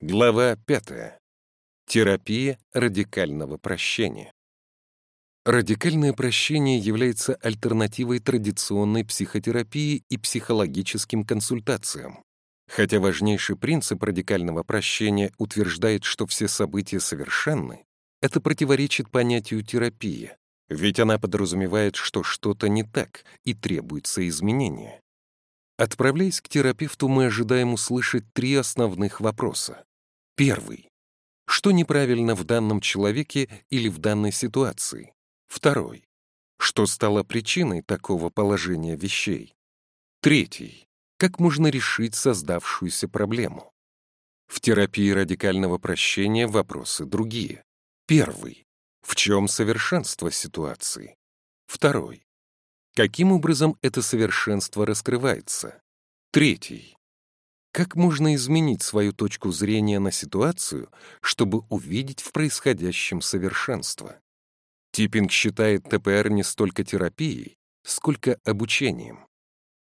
Глава 5. Терапия радикального прощения. Радикальное прощение является альтернативой традиционной психотерапии и психологическим консультациям. Хотя важнейший принцип радикального прощения утверждает, что все события совершенны, это противоречит понятию терапии, ведь она подразумевает, что что-то не так и требуется изменения. Отправляясь к терапевту, мы ожидаем услышать три основных вопроса. Первый. Что неправильно в данном человеке или в данной ситуации? Второй. Что стало причиной такого положения вещей? Третий. Как можно решить создавшуюся проблему? В терапии радикального прощения вопросы другие. Первый. В чем совершенство ситуации? Второй. Каким образом это совершенство раскрывается? Третий. Как можно изменить свою точку зрения на ситуацию, чтобы увидеть в происходящем совершенство? Типпинг считает ТПР не столько терапией, сколько обучением.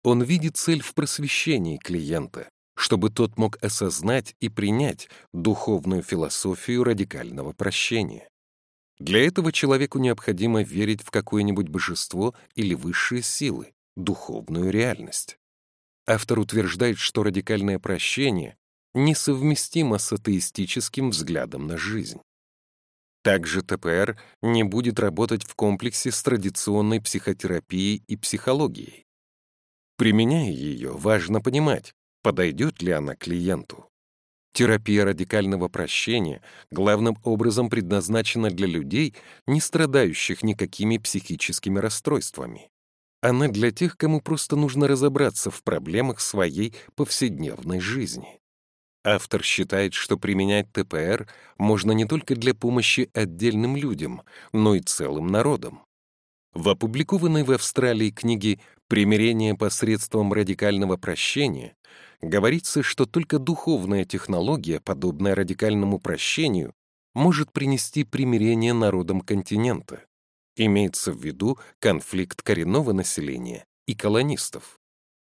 Он видит цель в просвещении клиента, чтобы тот мог осознать и принять духовную философию радикального прощения. Для этого человеку необходимо верить в какое-нибудь божество или высшие силы, духовную реальность. Автор утверждает, что радикальное прощение несовместимо с атеистическим взглядом на жизнь. Также ТПР не будет работать в комплексе с традиционной психотерапией и психологией. Применяя ее, важно понимать, подойдет ли она клиенту. Терапия радикального прощения главным образом предназначена для людей, не страдающих никакими психическими расстройствами. Она для тех, кому просто нужно разобраться в проблемах своей повседневной жизни. Автор считает, что применять ТПР можно не только для помощи отдельным людям, но и целым народам. В опубликованной в Австралии книге «Примирение посредством радикального прощения» говорится, что только духовная технология, подобная радикальному прощению, может принести примирение народам континента. Имеется в виду конфликт коренного населения и колонистов.